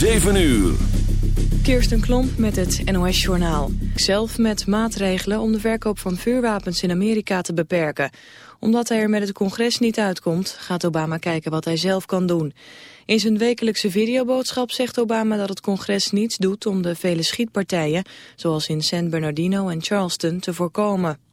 7 uur. Kirsten Klomp met het NOS-journaal. Zelf met maatregelen om de verkoop van vuurwapens in Amerika te beperken. Omdat hij er met het congres niet uitkomt, gaat Obama kijken wat hij zelf kan doen. In zijn wekelijkse videoboodschap zegt Obama dat het congres niets doet om de vele schietpartijen, zoals in San Bernardino en Charleston, te voorkomen.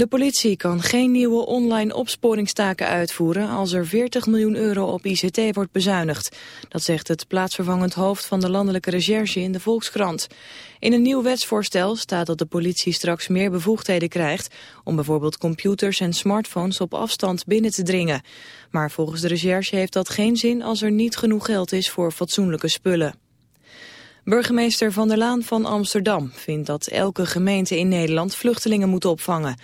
De politie kan geen nieuwe online opsporingstaken uitvoeren als er 40 miljoen euro op ICT wordt bezuinigd. Dat zegt het plaatsvervangend hoofd van de landelijke recherche in de Volkskrant. In een nieuw wetsvoorstel staat dat de politie straks meer bevoegdheden krijgt om bijvoorbeeld computers en smartphones op afstand binnen te dringen. Maar volgens de recherche heeft dat geen zin als er niet genoeg geld is voor fatsoenlijke spullen. Burgemeester Van der Laan van Amsterdam vindt dat elke gemeente in Nederland vluchtelingen moet opvangen.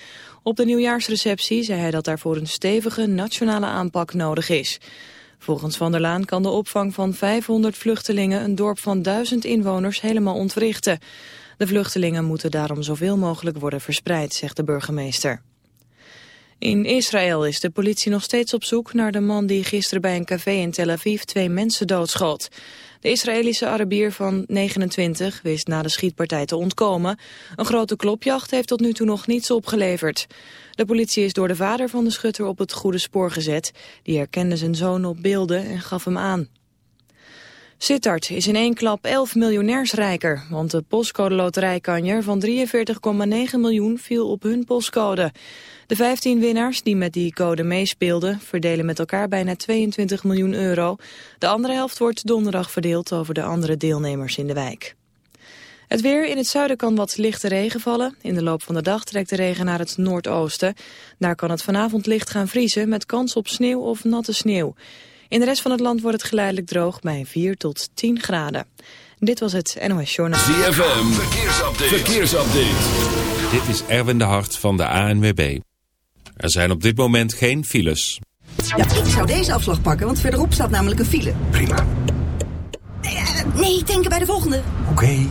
Op de nieuwjaarsreceptie zei hij dat daarvoor een stevige nationale aanpak nodig is. Volgens Van der Laan kan de opvang van 500 vluchtelingen een dorp van 1000 inwoners helemaal ontwrichten. De vluchtelingen moeten daarom zoveel mogelijk worden verspreid, zegt de burgemeester. In Israël is de politie nog steeds op zoek naar de man die gisteren bij een café in Tel Aviv twee mensen doodschoot. De Israëlische Arabier van 29 wist na de schietpartij te ontkomen. Een grote klopjacht heeft tot nu toe nog niets opgeleverd. De politie is door de vader van de schutter op het goede spoor gezet. Die herkende zijn zoon op beelden en gaf hem aan. Sittard is in één klap 11 miljonairs rijker, want de postcode loterijkanjer van 43,9 miljoen viel op hun postcode. De 15 winnaars die met die code meespeelden verdelen met elkaar bijna 22 miljoen euro. De andere helft wordt donderdag verdeeld over de andere deelnemers in de wijk. Het weer in het zuiden kan wat lichte regen vallen. In de loop van de dag trekt de regen naar het noordoosten. Daar kan het vanavond licht gaan vriezen met kans op sneeuw of natte sneeuw. In de rest van het land wordt het geleidelijk droog bij 4 tot 10 graden. Dit was het NOS Journal. ZFM, verkeersupdate. verkeersupdate. Dit is Erwin de Hart van de ANWB. Er zijn op dit moment geen files. Ja, ik zou deze afslag pakken, want verderop staat namelijk een file. Prima. Nee, uh, nee denken bij de volgende. Oké.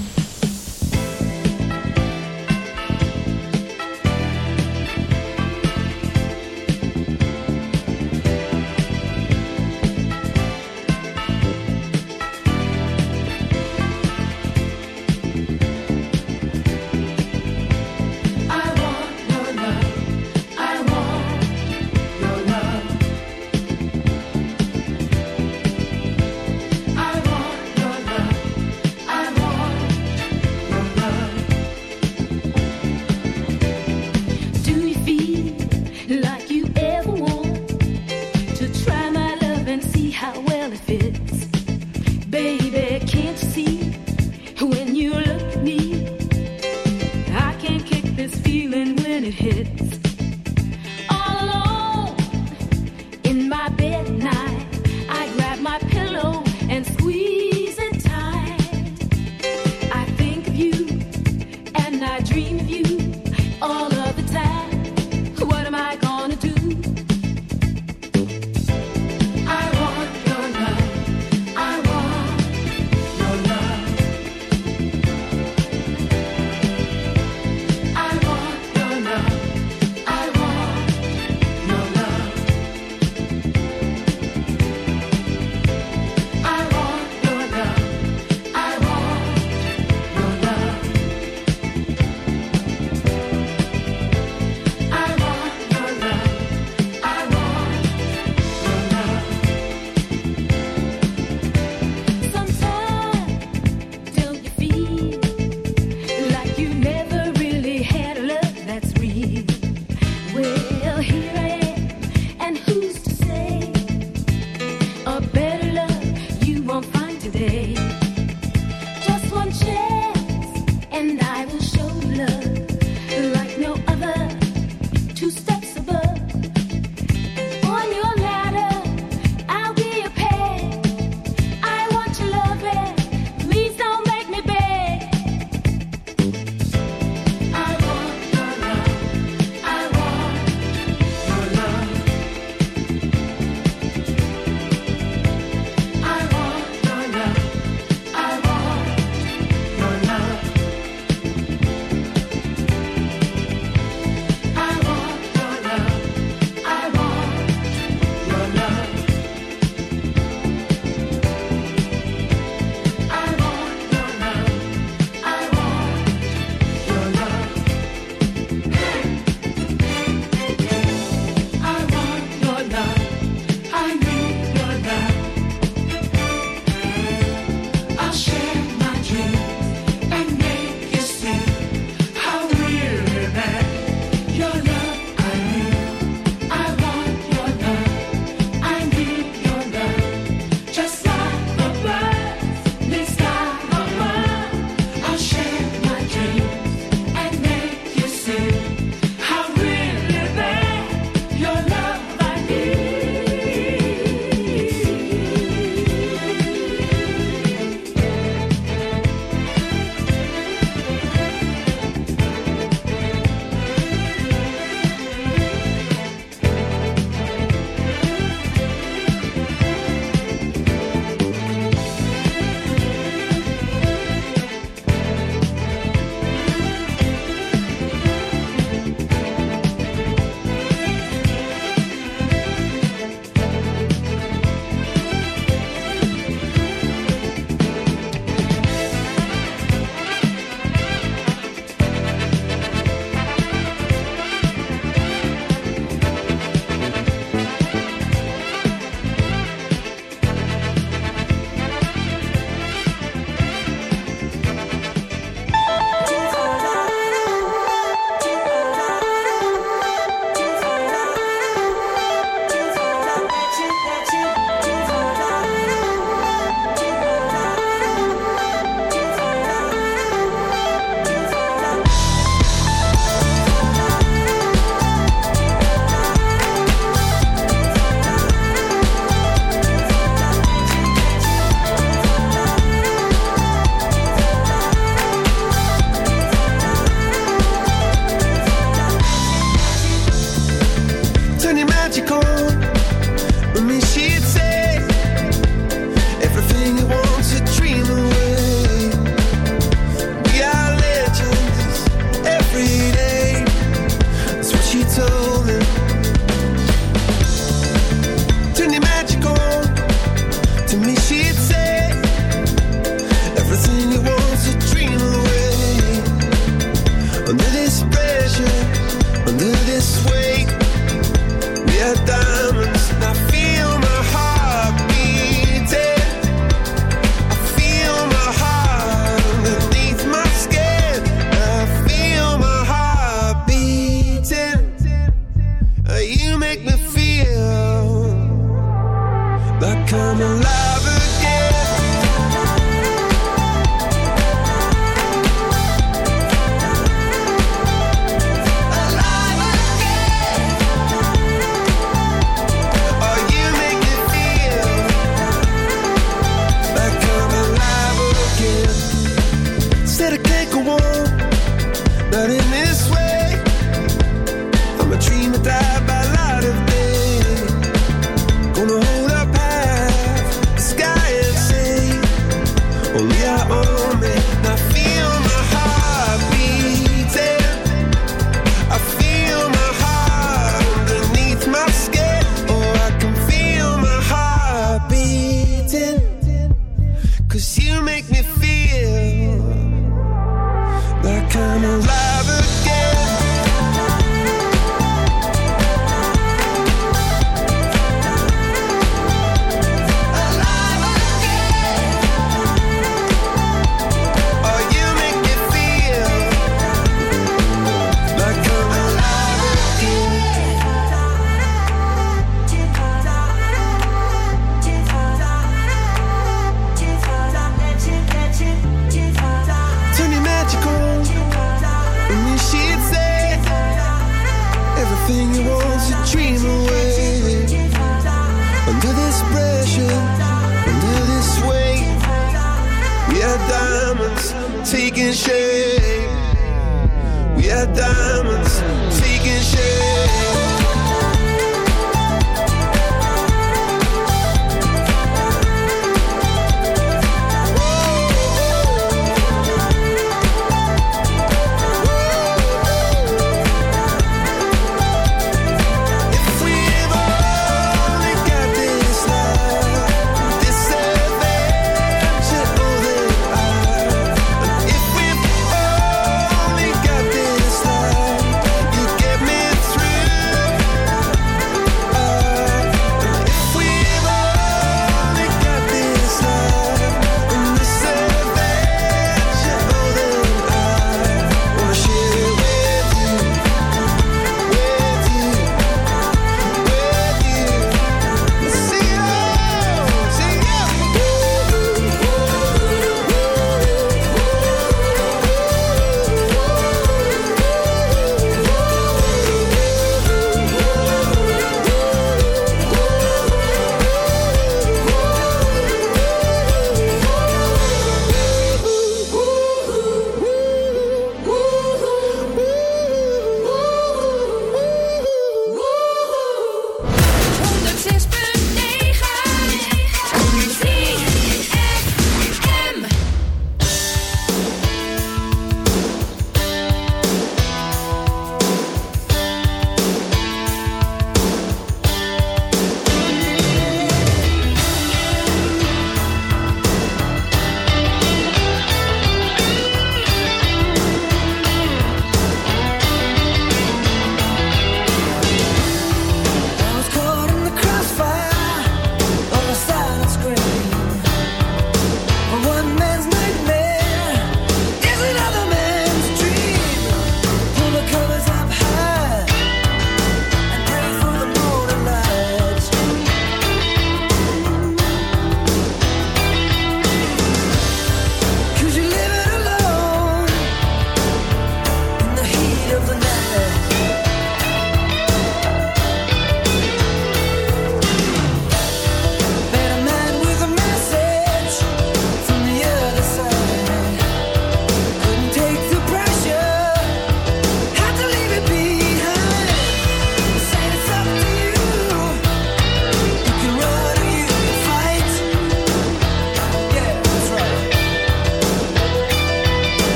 love.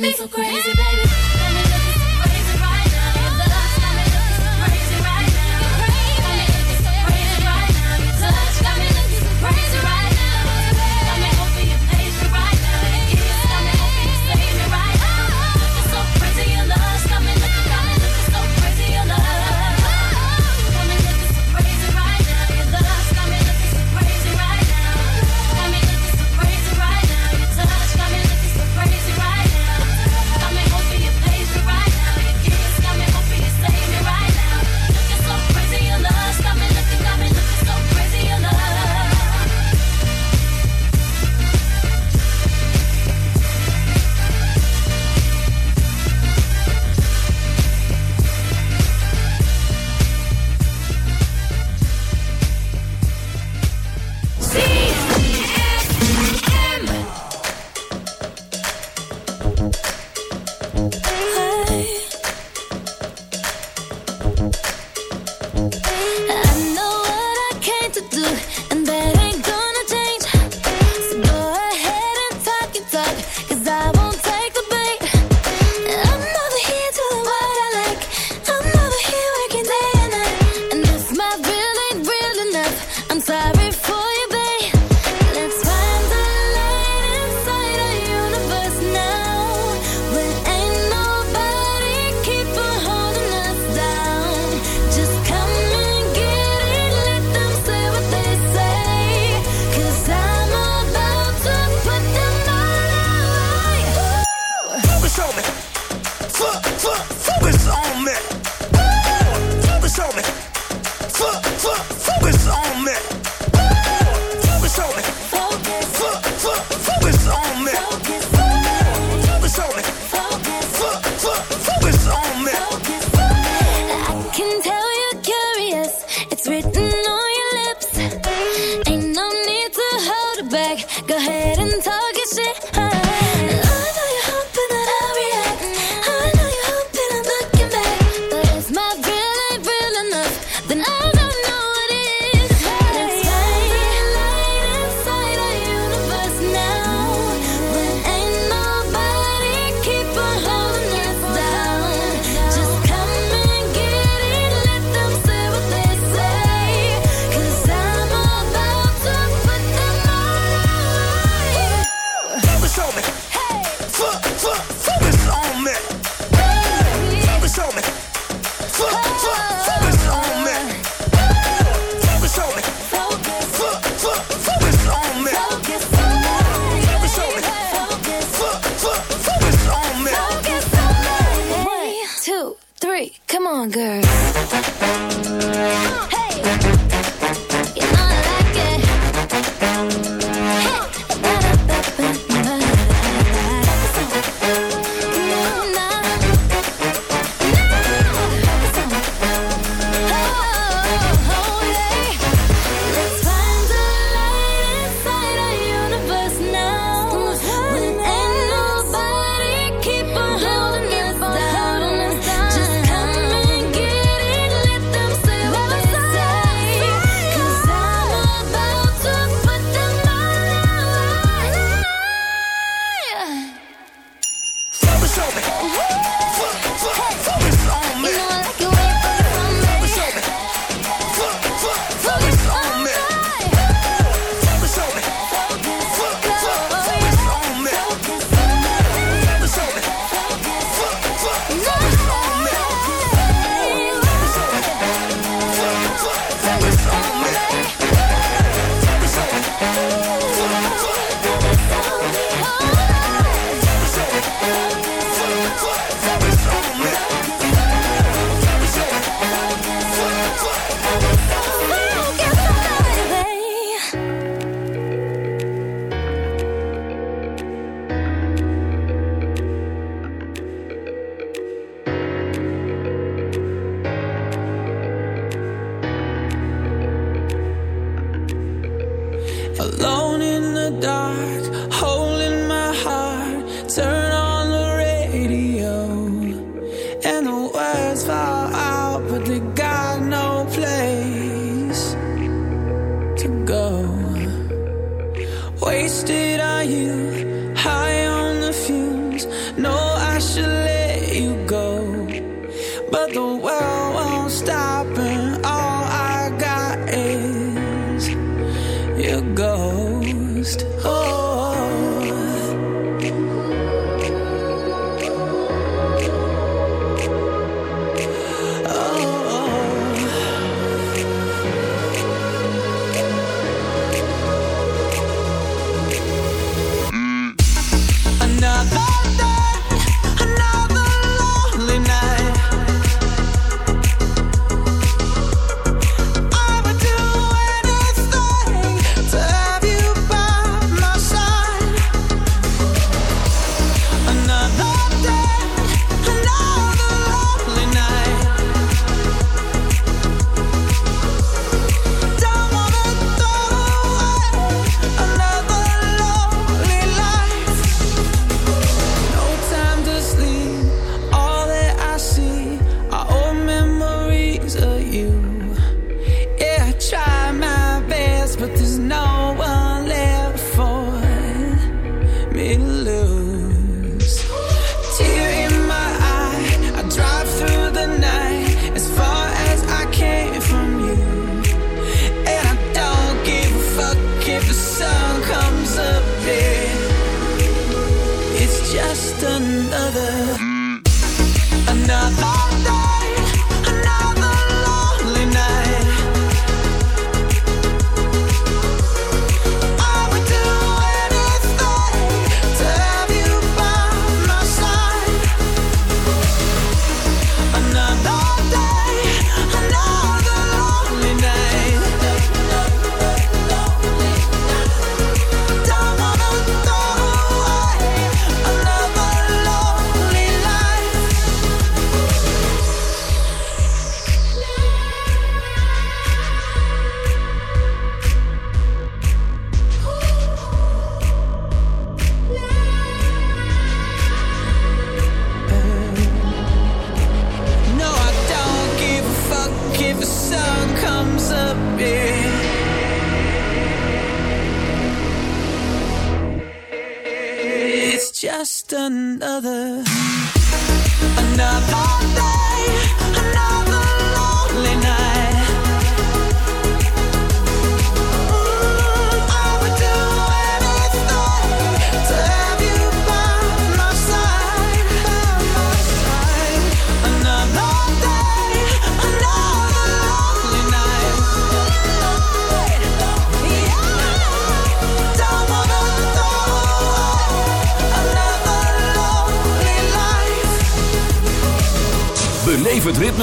me so crazy, baby.